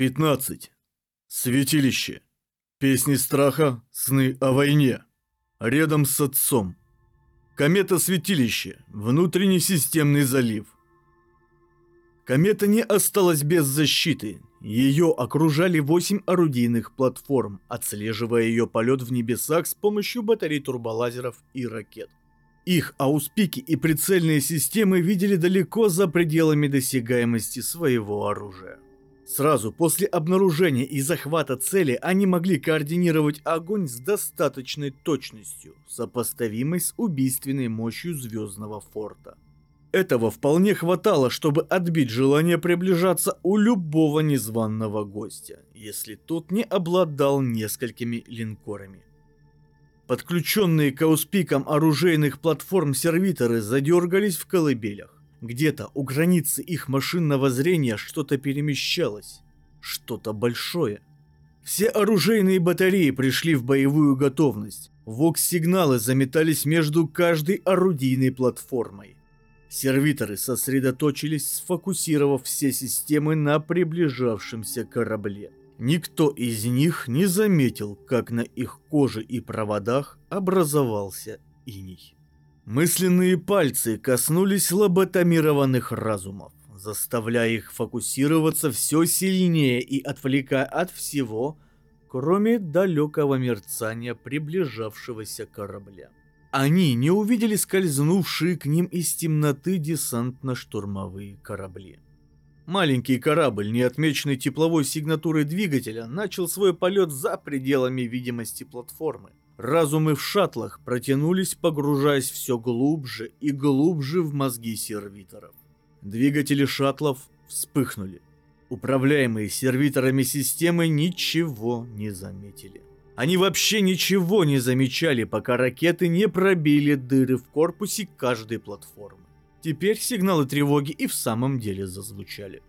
15. Святилище. Песни страха, сны о войне. Рядом с отцом. Комета Святилище. Внутренний системный залив. Комета не осталась без защиты. Ее окружали восемь орудийных платформ, отслеживая ее полет в небесах с помощью батарей турболазеров и ракет. Их ауспики и прицельные системы видели далеко за пределами досягаемости своего оружия. Сразу после обнаружения и захвата цели они могли координировать огонь с достаточной точностью, сопоставимой с убийственной мощью Звездного Форта. Этого вполне хватало, чтобы отбить желание приближаться у любого незваного гостя, если тот не обладал несколькими линкорами. Подключенные к ауспикам оружейных платформ сервиторы задергались в колыбелях. Где-то у границы их машинного зрения что-то перемещалось. Что-то большое. Все оружейные батареи пришли в боевую готовность. Вокс-сигналы заметались между каждой орудийной платформой. Сервиторы сосредоточились, сфокусировав все системы на приближавшемся корабле. Никто из них не заметил, как на их коже и проводах образовался иней. Мысленные пальцы коснулись лоботомированных разумов, заставляя их фокусироваться все сильнее и отвлекая от всего, кроме далекого мерцания приближавшегося корабля. Они не увидели скользнувшие к ним из темноты десантно-штурмовые корабли. Маленький корабль, не отмеченный тепловой сигнатурой двигателя, начал свой полет за пределами видимости платформы. Разумы в шаттлах протянулись, погружаясь все глубже и глубже в мозги сервиторов. Двигатели шаттлов вспыхнули. Управляемые сервиторами системы ничего не заметили. Они вообще ничего не замечали, пока ракеты не пробили дыры в корпусе каждой платформы. Теперь сигналы тревоги и в самом деле зазвучали.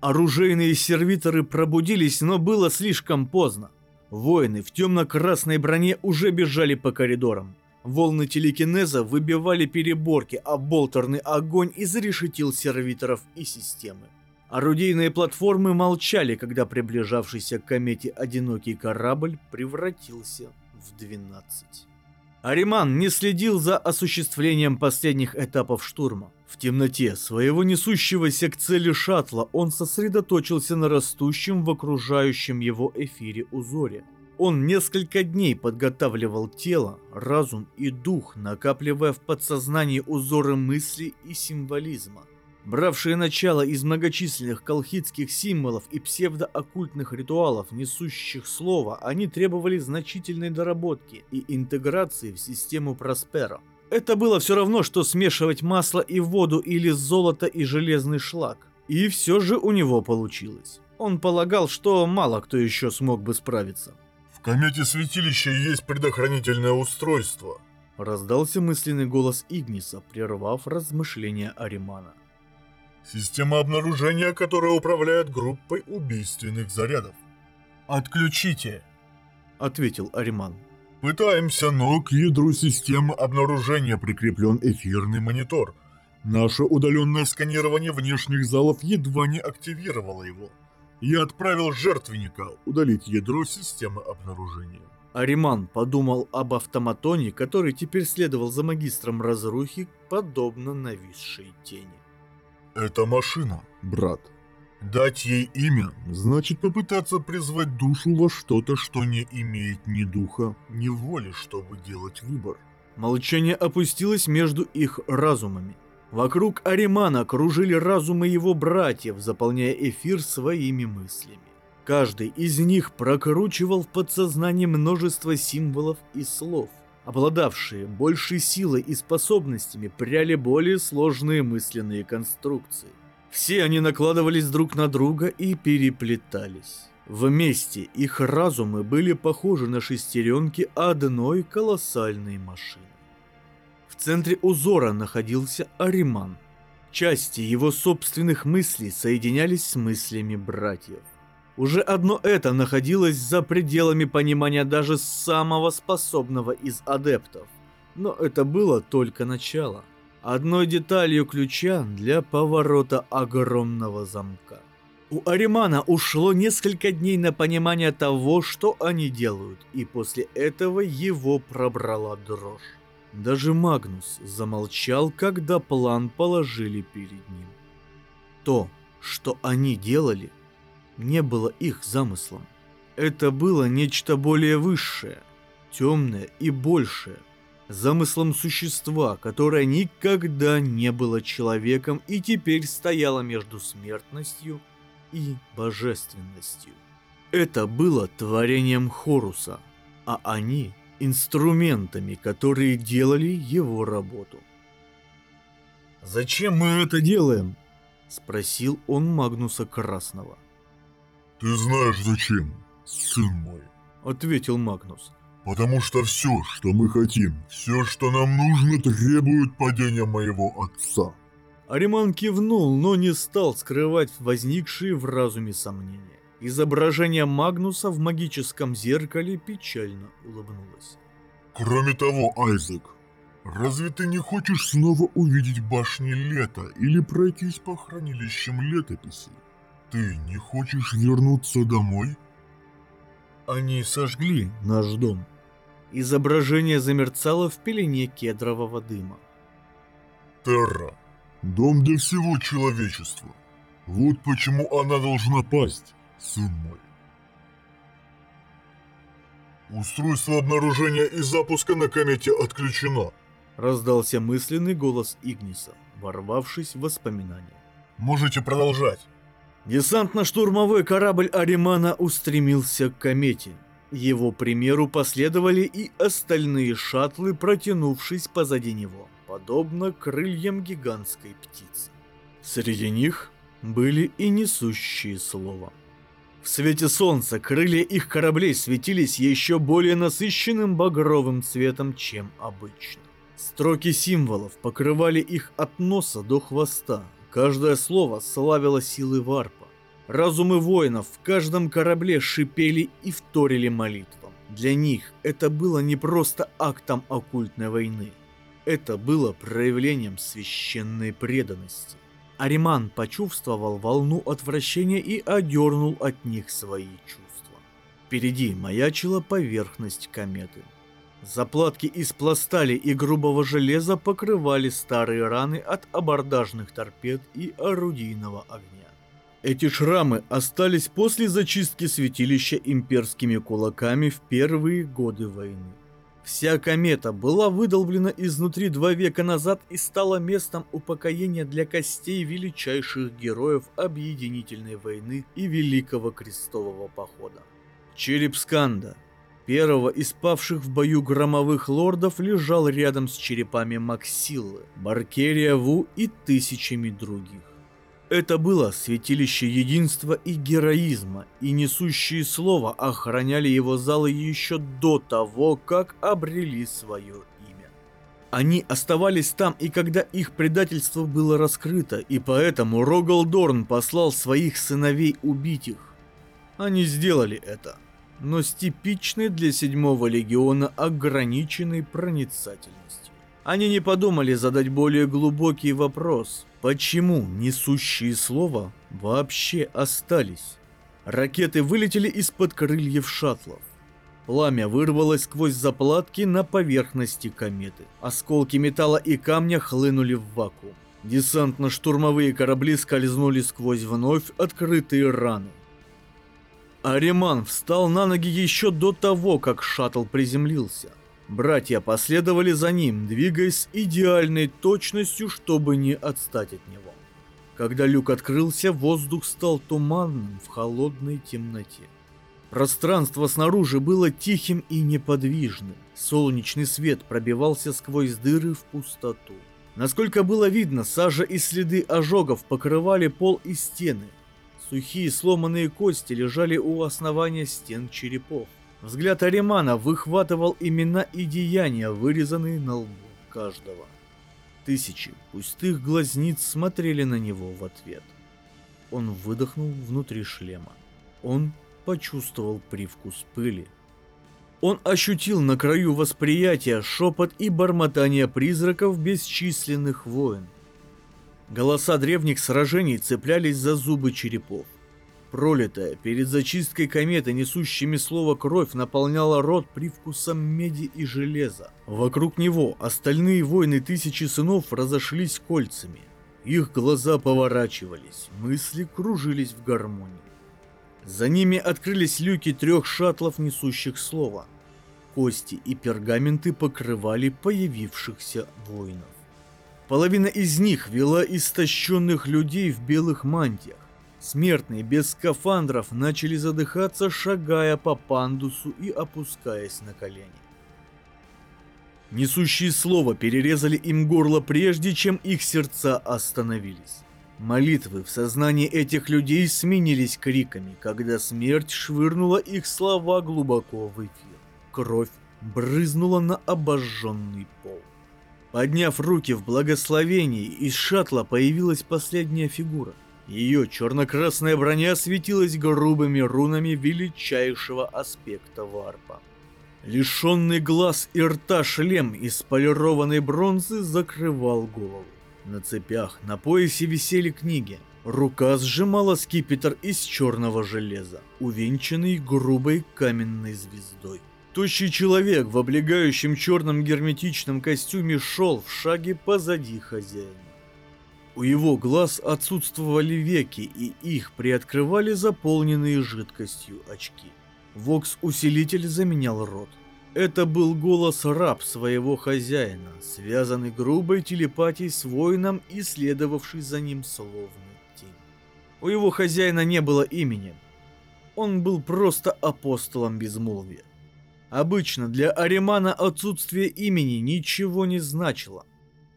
Оружейные сервиторы пробудились, но было слишком поздно. Воины в темно-красной броне уже бежали по коридорам. Волны телекинеза выбивали переборки, а болтерный огонь изрешетил сервиторов и системы. Орудийные платформы молчали, когда приближавшийся к комете одинокий корабль превратился в 12. Ариман не следил за осуществлением последних этапов штурма. В темноте своего несущегося к цели шаттла он сосредоточился на растущем в окружающем его эфире узоре. Он несколько дней подготавливал тело, разум и дух, накапливая в подсознании узоры мысли и символизма. Бравшие начало из многочисленных колхидских символов и псевдооккультных ритуалов, несущих слово, они требовали значительной доработки и интеграции в систему Просперо. Это было все равно, что смешивать масло и воду или золото и железный шлак. И все же у него получилось. Он полагал, что мало кто еще смог бы справиться. «В комете святилища есть предохранительное устройство», раздался мысленный голос Игниса, прервав размышления Аримана. «Система обнаружения, которая управляет группой убийственных зарядов». «Отключите», — ответил Ариман. Пытаемся, но к ядру системы обнаружения прикреплен эфирный монитор. Наше удаленное сканирование внешних залов едва не активировало его. Я отправил жертвенника удалить ядро системы обнаружения. Ариман подумал об автоматоне, который теперь следовал за магистром разрухи, подобно нависшей тени. «Это машина, брат», Дать ей имя значит попытаться призвать душу во что-то, что не имеет ни духа, ни воли, чтобы делать выбор. Молчание опустилось между их разумами. Вокруг Аримана кружили разумы его братьев, заполняя эфир своими мыслями. Каждый из них прокручивал в подсознании множество символов и слов. Обладавшие большей силой и способностями пряли более сложные мысленные конструкции. Все они накладывались друг на друга и переплетались. Вместе их разумы были похожи на шестеренки одной колоссальной машины. В центре узора находился Ариман. Части его собственных мыслей соединялись с мыслями братьев. Уже одно это находилось за пределами понимания даже самого способного из адептов. Но это было только начало – одной деталью ключа для поворота огромного замка. У Аримана ушло несколько дней на понимание того, что они делают, и после этого его пробрала дрожь. Даже Магнус замолчал, когда план положили перед ним. То, что они делали, не было их замыслом. Это было нечто более высшее, темное и большее, замыслом существа, которое никогда не было человеком и теперь стояло между смертностью и божественностью. Это было творением Хоруса, а они – инструментами, которые делали его работу. «Зачем мы это делаем?» – спросил он Магнуса Красного. «Ты знаешь зачем, сын мой», – ответил Магнус. «Потому что все, что мы хотим, все, что нам нужно, требует падения моего отца». Ариман кивнул, но не стал скрывать возникшие в разуме сомнения. Изображение Магнуса в магическом зеркале печально улыбнулось. «Кроме того, Айзек, разве ты не хочешь снова увидеть башни лета или пройтись по хранилищам летописей? Ты не хочешь вернуться домой?» Они сожгли наш дом. Изображение замерцало в пелене кедрового дыма. Терра, Дом для всего человечества. Вот почему она должна пасть, сын мой. Устройство обнаружения и запуска на комете отключено. Раздался мысленный голос Игниса, ворвавшись в воспоминания. Можете продолжать. Десантно-штурмовой корабль Аримана устремился к комете. Его примеру последовали и остальные шаттлы, протянувшись позади него подобно крыльям гигантской птицы. Среди них были и несущие слова. В свете солнца крылья их кораблей светились еще более насыщенным багровым цветом, чем обычно. Строки символов покрывали их от носа до хвоста. Каждое слово славило силы варпа. Разумы воинов в каждом корабле шипели и вторили молитвам. Для них это было не просто актом оккультной войны – это было проявлением священной преданности. Ариман почувствовал волну отвращения и одернул от них свои чувства. Впереди маячила поверхность кометы. Заплатки из пластали и грубого железа покрывали старые раны от абордажных торпед и орудийного огня. Эти шрамы остались после зачистки святилища имперскими кулаками в первые годы войны. Вся комета была выдолблена изнутри два века назад и стала местом упокоения для костей величайших героев Объединительной войны и Великого Крестового Похода. Череп Сканда, первого из павших в бою громовых лордов, лежал рядом с черепами Максиллы, Баркерия Ву и тысячами других. Это было святилище единства и героизма, и несущие слово охраняли его залы еще до того, как обрели свое имя. Они оставались там и когда их предательство было раскрыто, и поэтому Рогалдорн послал своих сыновей убить их. Они сделали это, но с типичной для седьмого легиона ограниченной проницательностью. Они не подумали задать более глубокий вопрос – Почему несущие слова вообще остались? Ракеты вылетели из-под крыльев шаттлов. Пламя вырвалось сквозь заплатки на поверхности кометы. Осколки металла и камня хлынули в вакуум. Десантно-штурмовые корабли скользнули сквозь вновь открытые раны. Ариман встал на ноги еще до того, как шаттл приземлился – Братья последовали за ним, двигаясь с идеальной точностью, чтобы не отстать от него. Когда люк открылся, воздух стал туманным в холодной темноте. Пространство снаружи было тихим и неподвижным. Солнечный свет пробивался сквозь дыры в пустоту. Насколько было видно, сажа и следы ожогов покрывали пол и стены. Сухие сломанные кости лежали у основания стен черепов. Взгляд Аримана выхватывал имена и деяния, вырезанные на лбу каждого. Тысячи пустых глазниц смотрели на него в ответ. Он выдохнул внутри шлема. Он почувствовал привкус пыли. Он ощутил на краю восприятия шепот и бормотание призраков бесчисленных войн. Голоса древних сражений цеплялись за зубы черепов. Пролитая перед зачисткой кометы несущими слово кровь наполняла рот привкусом меди и железа. Вокруг него остальные воины Тысячи Сынов разошлись кольцами. Их глаза поворачивались, мысли кружились в гармонии. За ними открылись люки трех шаттлов, несущих слово. Кости и пергаменты покрывали появившихся воинов. Половина из них вела истощенных людей в белых мантиях. Смертные без скафандров начали задыхаться, шагая по пандусу и опускаясь на колени. Несущие слово перерезали им горло прежде, чем их сердца остановились. Молитвы в сознании этих людей сменились криками, когда смерть швырнула их слова глубоко в эфир. Кровь брызнула на обожженный пол. Подняв руки в благословении, из шаттла появилась последняя фигура. Ее черно-красная броня светилась грубыми рунами величайшего аспекта варпа. Лишенный глаз и рта шлем из полированной бронзы закрывал голову. На цепях на поясе висели книги. Рука сжимала скипетр из черного железа, увенчанный грубой каменной звездой. Тощий человек в облегающем черном герметичном костюме шел в шаге позади хозяина. У его глаз отсутствовали веки, и их приоткрывали заполненные жидкостью очки. Вокс-усилитель заменял рот. Это был голос раб своего хозяина, связанный грубой телепатией с воином и следовавший за ним словно тень. У его хозяина не было имени. Он был просто апостолом безмолвия. Обычно для Аримана отсутствие имени ничего не значило.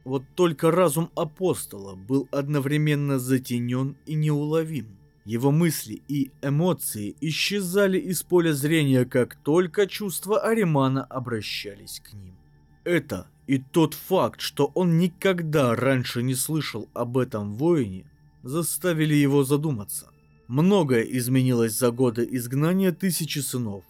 Вот только разум апостола был одновременно затенен и неуловим. Его мысли и эмоции исчезали из поля зрения, как только чувства Аримана обращались к ним. Это и тот факт, что он никогда раньше не слышал об этом воине, заставили его задуматься. Многое изменилось за годы изгнания тысячи сынов.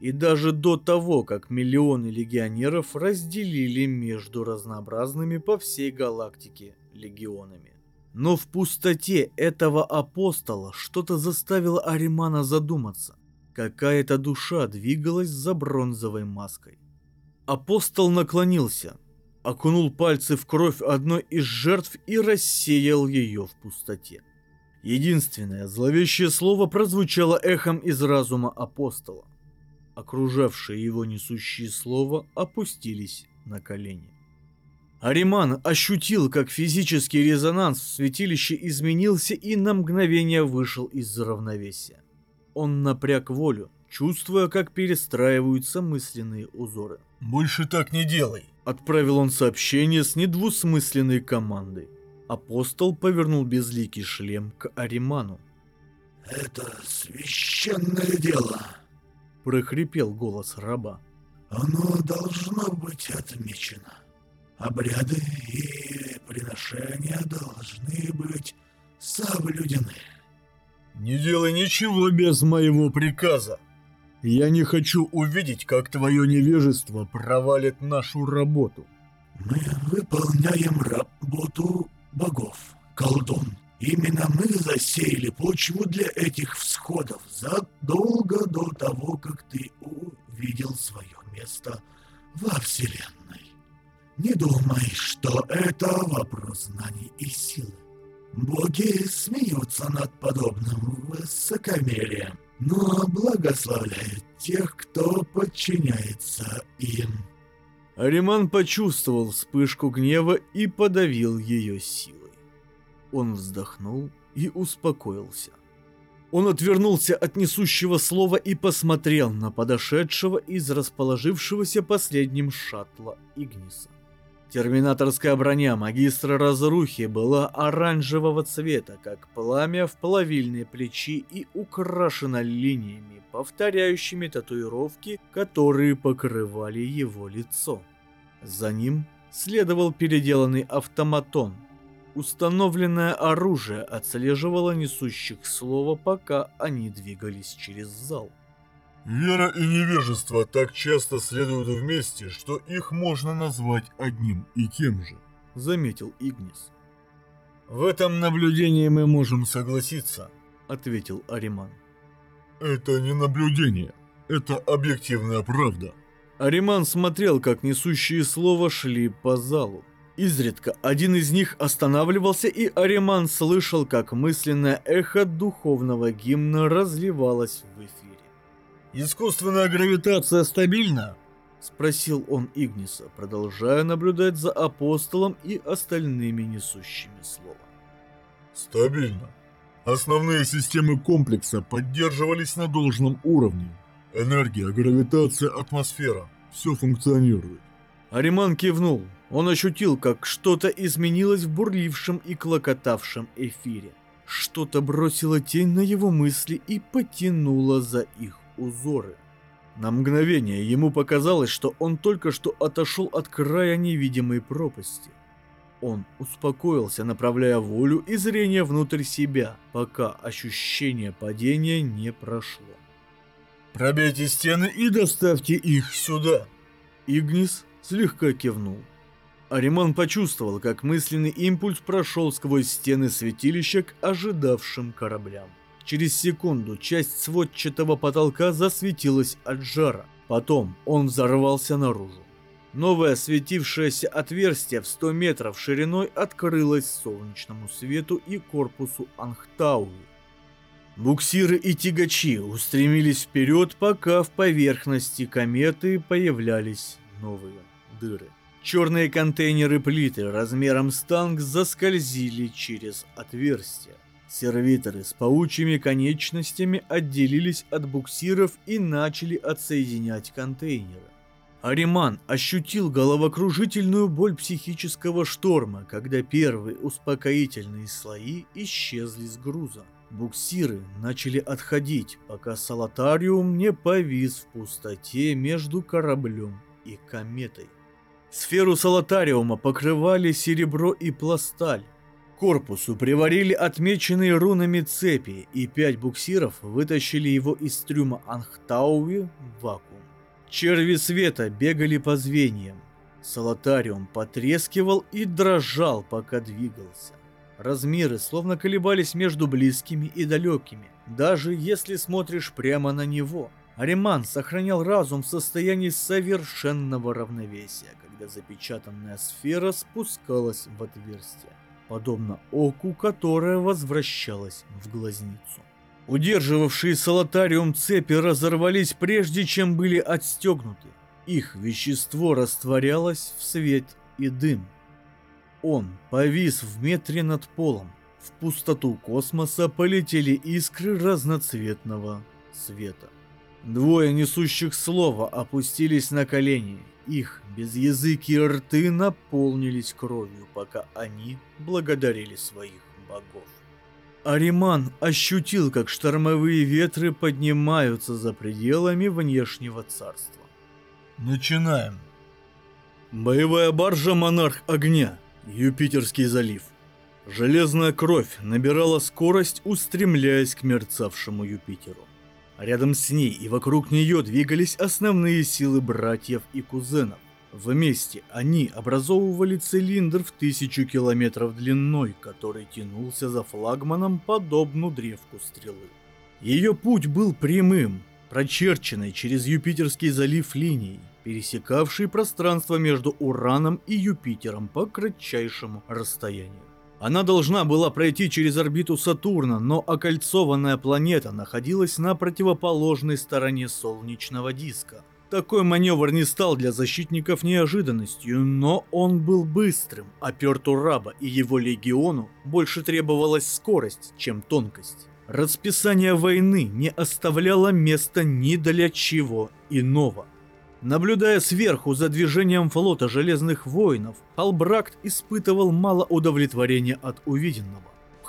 И даже до того, как миллионы легионеров разделили между разнообразными по всей галактике легионами. Но в пустоте этого апостола что-то заставило Аримана задуматься. Какая-то душа двигалась за бронзовой маской. Апостол наклонился, окунул пальцы в кровь одной из жертв и рассеял ее в пустоте. Единственное зловещее слово прозвучало эхом из разума апостола окружавшие его несущие слова, опустились на колени. Ариман ощутил, как физический резонанс в святилище изменился и на мгновение вышел из равновесия. Он напряг волю, чувствуя, как перестраиваются мысленные узоры. «Больше так не делай!» Отправил он сообщение с недвусмысленной командой. Апостол повернул безликий шлем к Ариману. «Это священное дело!» Прохрипел голос раба. Оно должно быть отмечено. Обряды и приношения должны быть соблюдены. Не делай ничего без моего приказа. Я не хочу увидеть, как твое невежество провалит нашу работу. Мы выполняем работу богов, колдун. Именно мы засеяли почву для этих всходов задолго до того, как ты увидел свое место во Вселенной. Не думай, что это вопрос знаний и силы. Боги смеются над подобным высокомерием, но благословляют тех, кто подчиняется им. Ариман почувствовал вспышку гнева и подавил ее силой. Он вздохнул и успокоился. Он отвернулся от несущего слова и посмотрел на подошедшего из расположившегося последним шаттла Игниса. Терминаторская броня магистра разрухи была оранжевого цвета, как пламя в плавильной плечи и украшена линиями, повторяющими татуировки, которые покрывали его лицо. За ним следовал переделанный автоматон, Установленное оружие отслеживало несущих слова, пока они двигались через зал. Вера и невежество так часто следуют вместе, что их можно назвать одним и тем же, заметил Игнис. В этом наблюдении мы можем согласиться. — ответил Ариман. Это не наблюдение. Это объективная правда. Ариман смотрел, как несущие слова шли по залу. Изредка один из них останавливался, и Ариман слышал, как мысленное эхо духовного гимна разливалось в эфире. «Искусственная гравитация стабильна?» — спросил он Игниса, продолжая наблюдать за апостолом и остальными несущими слово. «Стабильно. Основные системы комплекса поддерживались на должном уровне. Энергия, гравитация, атмосфера — все функционирует. Ариман кивнул. Он ощутил, как что-то изменилось в бурлившем и клокотавшем эфире. Что-то бросило тень на его мысли и потянуло за их узоры. На мгновение ему показалось, что он только что отошел от края невидимой пропасти. Он успокоился, направляя волю и зрение внутрь себя, пока ощущение падения не прошло. «Пробейте стены и доставьте их сюда!» Игнис слегка кивнул. Ариман почувствовал, как мысленный импульс прошел сквозь стены святилища к ожидавшим кораблям. Через секунду часть сводчатого потолка засветилась от жара. Потом он взорвался наружу. Новое светившееся отверстие в 100 метров шириной открылось солнечному свету и корпусу Анхтауи. Буксиры и тягачи устремились вперед, пока в поверхности кометы появлялись новые дыры. Черные контейнеры-плиты размером с танк заскользили через отверстия. Сервиторы с паучьими конечностями отделились от буксиров и начали отсоединять контейнеры. Ариман ощутил головокружительную боль психического шторма, когда первые успокоительные слои исчезли с груза. Буксиры начали отходить, пока Салатариум не повис в пустоте между кораблем и кометой. Сферу Салатариума покрывали серебро и пласталь. Корпусу приварили отмеченные рунами цепи, и пять буксиров вытащили его из трюма Анхтауи в вакуум. Черви света бегали по звеньям. Салатариум потрескивал и дрожал, пока двигался. Размеры словно колебались между близкими и далекими, даже если смотришь прямо на него. Ариман сохранял разум в состоянии совершенного равновесия, когда запечатанная сфера спускалась в отверстие, подобно оку, которое возвращалось в глазницу. Удерживавшие Салатариум цепи разорвались прежде, чем были отстегнуты. Их вещество растворялось в свет и дым. Он повис в метре над полом. В пустоту космоса полетели искры разноцветного света. Двое несущих слова опустились на колени. Их безязыкие рты наполнились кровью, пока они благодарили своих богов. Ариман ощутил, как штормовые ветры поднимаются за пределами внешнего царства. Начинаем. Боевая баржа «Монарх огня», Юпитерский залив. Железная кровь набирала скорость, устремляясь к мерцавшему Юпитеру. Рядом с ней и вокруг нее двигались основные силы братьев и кузенов. Вместе они образовывали цилиндр в тысячу километров длиной, который тянулся за флагманом подобно древку стрелы. Ее путь был прямым, прочерченной через Юпитерский залив линией, пересекавшей пространство между Ураном и Юпитером по кратчайшему расстоянию. Она должна была пройти через орбиту Сатурна, но окольцованная планета находилась на противоположной стороне солнечного диска – такой маневр не стал для защитников неожиданностью, но он был быстрым, а Перту Раба и его легиону больше требовалась скорость, чем тонкость. Расписание войны не оставляло места ни для чего иного. Наблюдая сверху за движением флота Железных Воинов, Албракт испытывал мало удовлетворения от увиденного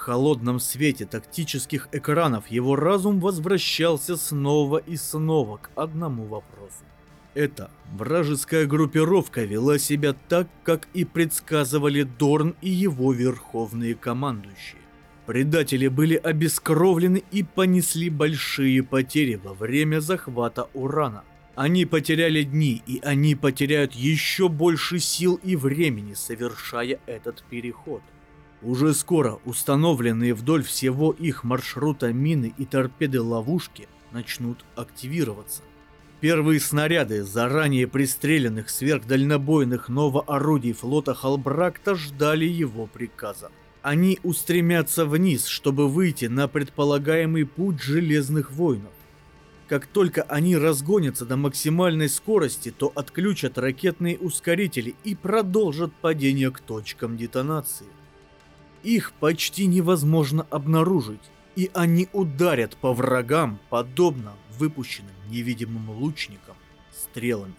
холодном свете тактических экранов его разум возвращался снова и снова к одному вопросу. Эта вражеская группировка вела себя так, как и предсказывали Дорн и его верховные командующие. Предатели были обескровлены и понесли большие потери во время захвата Урана. Они потеряли дни, и они потеряют еще больше сил и времени, совершая этот переход. Уже скоро установленные вдоль всего их маршрута мины и торпеды-ловушки начнут активироваться. Первые снаряды заранее пристреленных сверхдальнобойных новоорудий флота Халбракта ждали его приказа. Они устремятся вниз, чтобы выйти на предполагаемый путь Железных Воинов. Как только они разгонятся до максимальной скорости, то отключат ракетные ускорители и продолжат падение к точкам детонации. Их почти невозможно обнаружить, и они ударят по врагам, подобно выпущенным невидимым лучникам стрелами.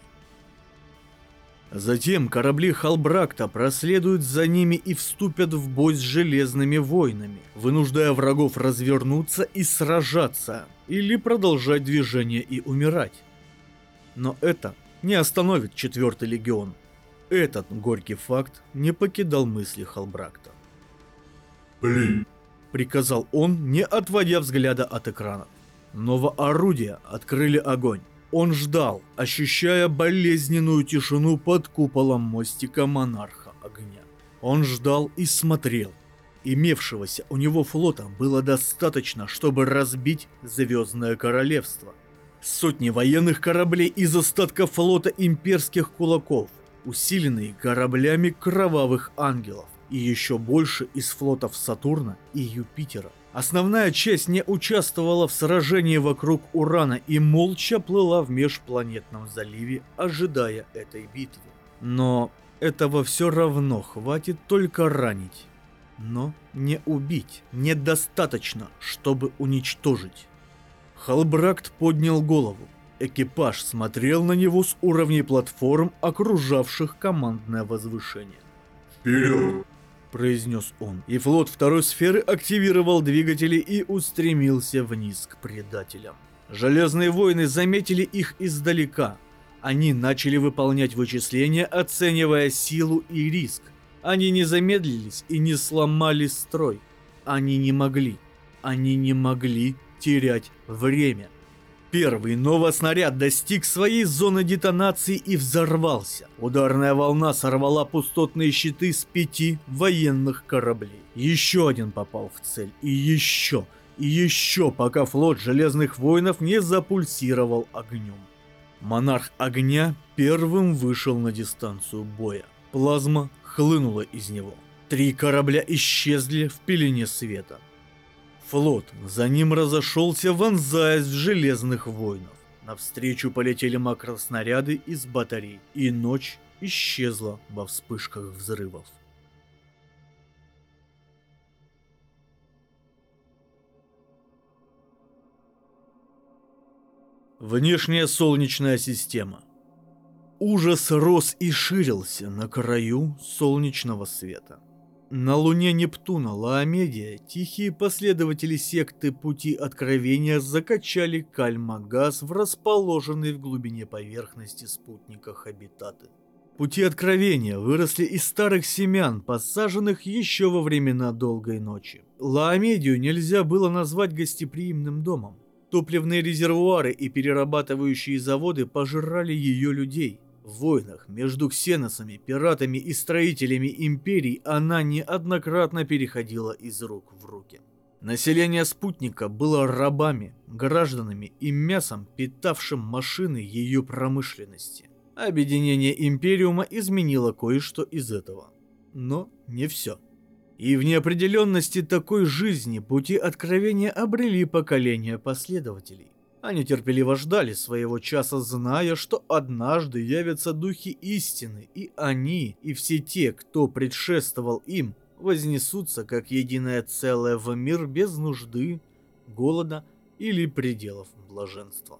Затем корабли Халбракта проследуют за ними и вступят в бой с железными воинами, вынуждая врагов развернуться и сражаться, или продолжать движение и умирать. Но это не остановит четвертый легион. Этот горький факт не покидал мысли Халбракта. Блин, Приказал он, не отводя взгляда от экрана. Новоорудия открыли огонь. Он ждал, ощущая болезненную тишину под куполом мостика монарха огня. Он ждал и смотрел. Имевшегося у него флота было достаточно, чтобы разбить Звездное Королевство. Сотни военных кораблей из остатков флота имперских кулаков, усиленные кораблями кровавых ангелов, и еще больше из флотов Сатурна и Юпитера. Основная часть не участвовала в сражении вокруг Урана и молча плыла в межпланетном заливе, ожидая этой битвы. Но этого все равно хватит только ранить. Но не убить. Недостаточно, чтобы уничтожить. Халбракт поднял голову. Экипаж смотрел на него с уровней платформ, окружавших командное возвышение. вперед! Произнес он, и флот второй сферы активировал двигатели и устремился вниз к предателям. Железные воины заметили их издалека. Они начали выполнять вычисления, оценивая силу и риск. Они не замедлились и не сломали строй. Они не могли. Они не могли терять время. Первый новоснаряд достиг своей зоны детонации и взорвался. Ударная волна сорвала пустотные щиты с пяти военных кораблей. Еще один попал в цель. И еще, и еще, пока флот Железных Воинов не запульсировал огнем. Монарх Огня первым вышел на дистанцию боя. Плазма хлынула из него. Три корабля исчезли в пелене света. Флот за ним разошелся, вонзаясь в железных воинов. Навстречу полетели макроснаряды из батарей, и ночь исчезла во вспышках взрывов. Внешняя солнечная система. Ужас рос и ширился на краю солнечного света. На луне Нептуна Лаомедия тихие последователи секты Пути Откровения закачали кальмагаз в расположенный в глубине поверхности спутника Хабитаты. Пути Откровения выросли из старых семян, посаженных еще во времена Долгой Ночи. Лаомедию нельзя было назвать гостеприимным домом. Топливные резервуары и перерабатывающие заводы пожирали ее людей. В войнах между ксеносами, пиратами и строителями империй она неоднократно переходила из рук в руки. Население спутника было рабами, гражданами и мясом, питавшим машины ее промышленности. Объединение Империума изменило кое-что из этого. Но не все. И в неопределенности такой жизни пути откровения обрели поколения последователей. Они терпеливо ждали своего часа, зная, что однажды явятся духи истины, и они, и все те, кто предшествовал им, вознесутся как единое целое в мир без нужды, голода или пределов блаженства.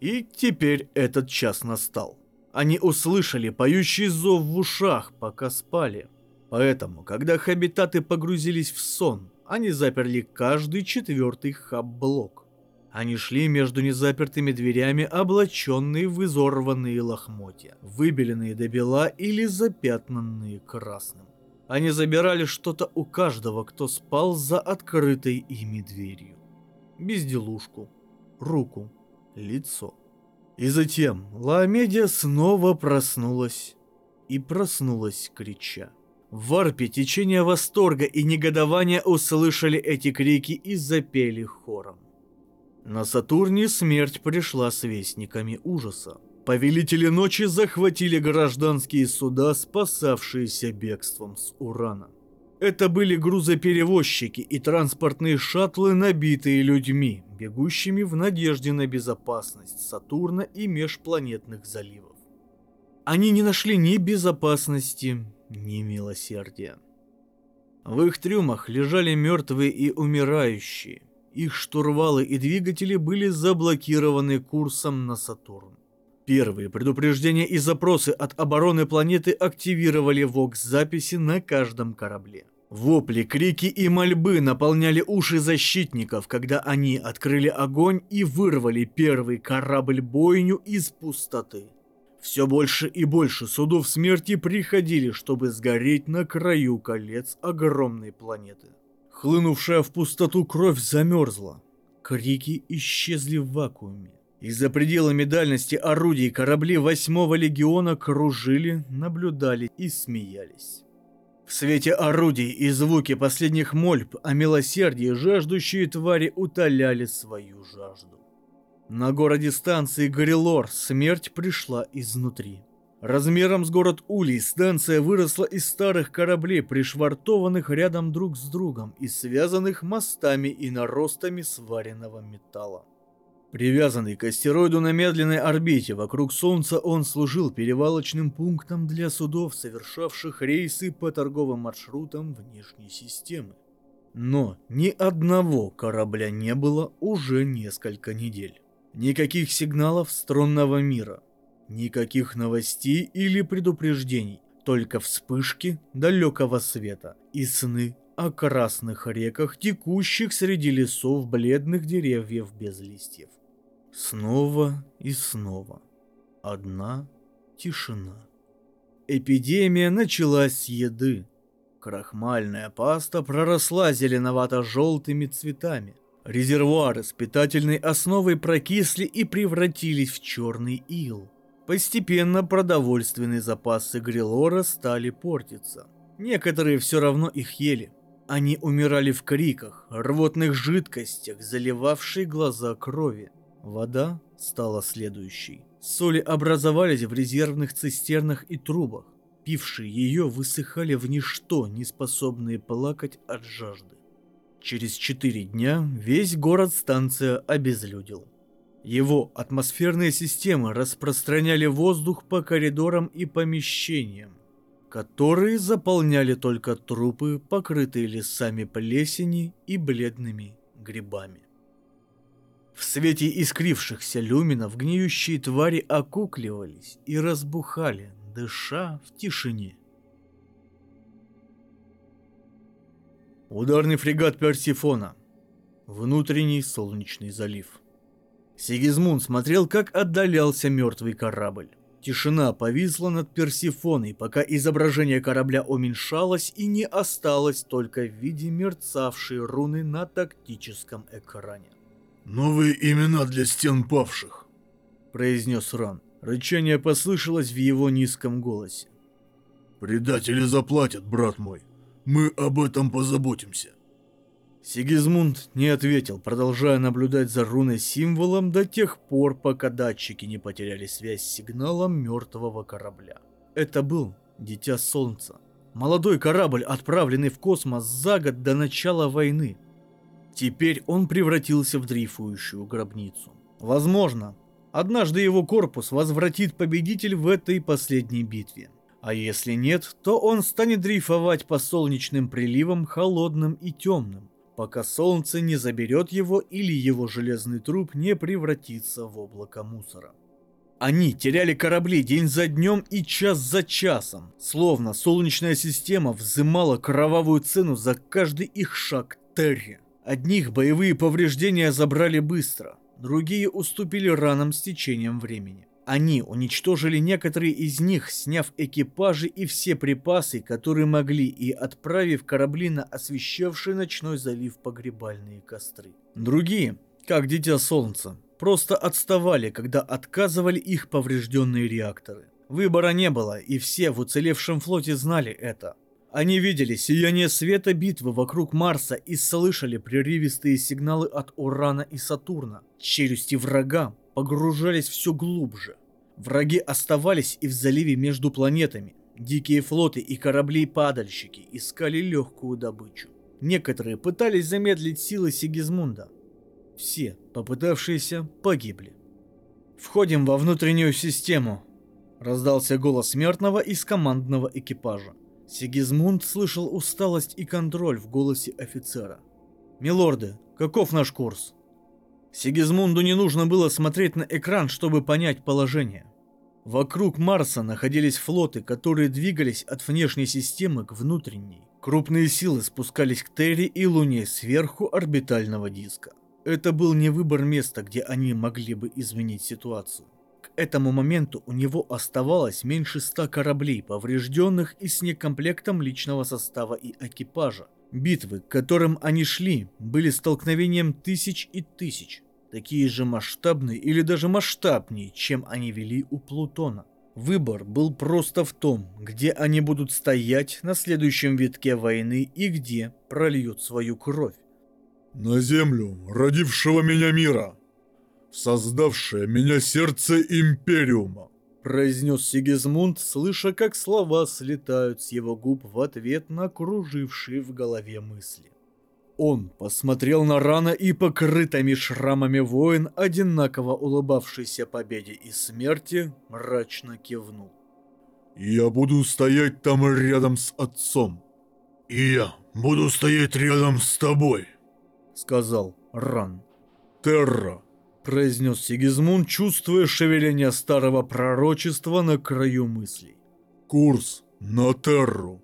И теперь этот час настал. Они услышали поющий зов в ушах, пока спали. Поэтому, когда хабитаты погрузились в сон, они заперли каждый четвертый хаб-блок. Они шли между незапертыми дверями, облаченные в изорванные лохмотья, выбеленные до бела или запятнанные красным. Они забирали что-то у каждого, кто спал за открытой ими дверью. Безделушку, руку, лицо. И затем Ламедия снова проснулась и проснулась крича. В варпе течение восторга и негодования услышали эти крики и запели хором. На Сатурне смерть пришла с вестниками ужаса. Повелители ночи захватили гражданские суда, спасавшиеся бегством с Урана. Это были грузоперевозчики и транспортные шаттлы, набитые людьми, бегущими в надежде на безопасность Сатурна и межпланетных заливов. Они не нашли ни безопасности, ни милосердия. В их трюмах лежали мертвые и умирающие. Их штурвалы и двигатели были заблокированы курсом на Сатурн. Первые предупреждения и запросы от обороны планеты активировали ВОКС-записи на каждом корабле. Вопли, крики и мольбы наполняли уши защитников, когда они открыли огонь и вырвали первый корабль-бойню из пустоты. Все больше и больше судов смерти приходили, чтобы сгореть на краю колец огромной планеты. Хлынувшая в пустоту кровь замерзла. Крики исчезли в вакууме. И за пределами дальности орудий корабли восьмого легиона кружили, наблюдали и смеялись. В свете орудий и звуки последних мольб о милосердии жаждущие твари утоляли свою жажду. На городе станции Горелор смерть пришла изнутри. Размером с город Улей станция выросла из старых кораблей, пришвартованных рядом друг с другом и связанных мостами и наростами сваренного металла. Привязанный к астероиду на медленной орбите вокруг Солнца, он служил перевалочным пунктом для судов, совершавших рейсы по торговым маршрутам внешней системы. Но ни одного корабля не было уже несколько недель. Никаких сигналов струнного мира. Никаких новостей или предупреждений. Только вспышки далекого света и сны о красных реках, текущих среди лесов бледных деревьев без листьев. Снова и снова. Одна тишина. Эпидемия началась с еды. Крахмальная паста проросла зеленовато-желтыми цветами – Резервуары с питательной основой прокисли и превратились в черный ил. Постепенно продовольственные запасы Грилора стали портиться. Некоторые все равно их ели. Они умирали в криках, рвотных жидкостях, заливавшей глаза крови. Вода стала следующей. Соли образовались в резервных цистернах и трубах. Пившие ее высыхали в ничто, не способные плакать от жажды. Через четыре дня весь город-станция обезлюдил. Его атмосферные системы распространяли воздух по коридорам и помещениям, которые заполняли только трупы, покрытые лесами плесени и бледными грибами. В свете искрившихся люминов гниющие твари окукливались и разбухали, дыша в тишине. Ударный фрегат Персифона. Внутренний солнечный залив. Сигизмунд смотрел, как отдалялся мертвый корабль. Тишина повисла над Персифоной, пока изображение корабля уменьшалось и не осталось только в виде мерцавшей руны на тактическом экране. «Новые имена для стен павших», — произнес Ран. Рычание послышалось в его низком голосе. «Предатели заплатят, брат мой. Мы об этом позаботимся. Сигизмунд не ответил, продолжая наблюдать за руной-символом до тех пор, пока датчики не потеряли связь с сигналом мертвого корабля. Это был Дитя Солнца. Молодой корабль, отправленный в космос за год до начала войны. Теперь он превратился в дрейфующую гробницу. Возможно, однажды его корпус возвратит победитель в этой последней битве. А если нет, то он станет дрейфовать по солнечным приливам холодным и темным, пока солнце не заберет его или его железный труп не превратится в облако мусора. Они теряли корабли день за днем и час за часом, словно солнечная система взымала кровавую цену за каждый их шаг Терри. Одних боевые повреждения забрали быстро, другие уступили ранам с течением времени. Они уничтожили некоторые из них, сняв экипажи и все припасы, которые могли, и отправив корабли на освещавший ночной залив погребальные костры. Другие, как Дитя Солнца, просто отставали, когда отказывали их поврежденные реакторы. Выбора не было, и все в уцелевшем флоте знали это. Они видели сияние света битвы вокруг Марса и слышали прерывистые сигналы от Урана и Сатурна. Челюсти врага погружались все глубже. Враги оставались и в заливе между планетами. Дикие флоты и корабли-падальщики искали легкую добычу. Некоторые пытались замедлить силы Сигизмунда. Все, попытавшиеся, погибли. «Входим во внутреннюю систему», — раздался голос смертного из командного экипажа. Сигизмунд слышал усталость и контроль в голосе офицера. «Милорды, каков наш курс?» Сигизмунду не нужно было смотреть на экран, чтобы понять положение. Вокруг Марса находились флоты, которые двигались от внешней системы к внутренней. Крупные силы спускались к Терри и Луне сверху орбитального диска. Это был не выбор места, где они могли бы изменить ситуацию. К этому моменту у него оставалось меньше ста кораблей, поврежденных и с некомплектом личного состава и экипажа. Битвы, к которым они шли, были столкновением тысяч и тысяч, такие же масштабные или даже масштабнее, чем они вели у Плутона. Выбор был просто в том, где они будут стоять на следующем витке войны и где прольют свою кровь. На землю, родившего меня мира, создавшее меня сердце Империума. произнес Сигизмунд, слыша, как слова слетают с его губ в ответ на кружившие в голове мысли. Он посмотрел на рано и покрытыми шрамами воин, одинаково улыбавшийся победе и смерти, мрачно кивнул. Я буду стоять там рядом с отцом. И я буду стоять рядом с тобой, Сказал Ран. Терра. Произнес Сигизмунд, чувствуя шевеление старого пророчества на краю мыслей. Курс на Терру.